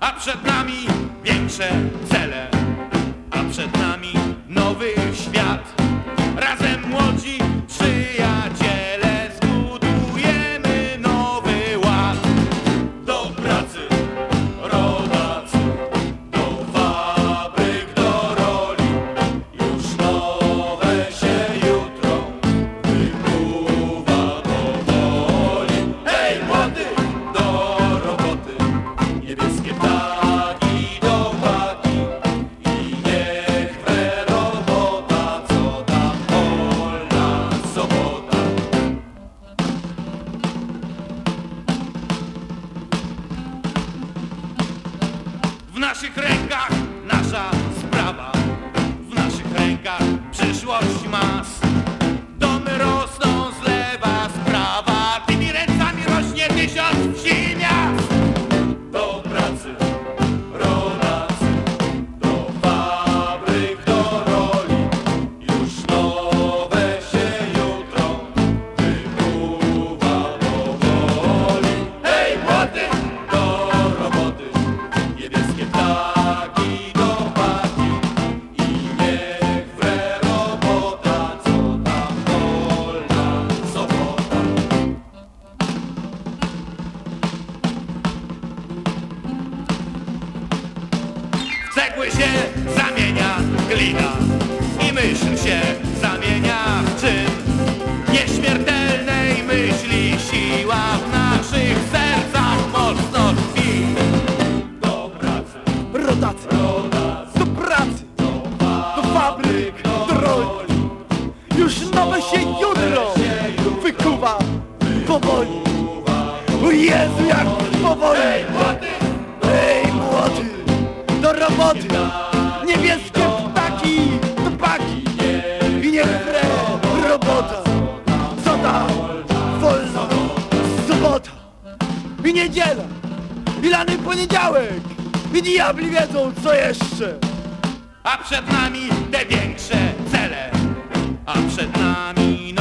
a przed nami większe cele, a przed nami nowy świat. W naszych rękach nasza sprawa, W cegły się zamienia glina i myśl się zamienia w czyn. Nieśmiertelnej myśli siła w naszych sercach mocno tkwi. Do pracy, Rodacy, rodacy, do pracy, do fabryk, do roli. Już nowe się jutro wykuwa powoli. O Jezu, jak powoli! Roboty! Niebieskie ptaki, paki! I niech wre robota! Co tam? Wolna sobota! I niedziela! I lany poniedziałek! I diabli wiedzą, co jeszcze! a przed nami te większe cele, a przed nami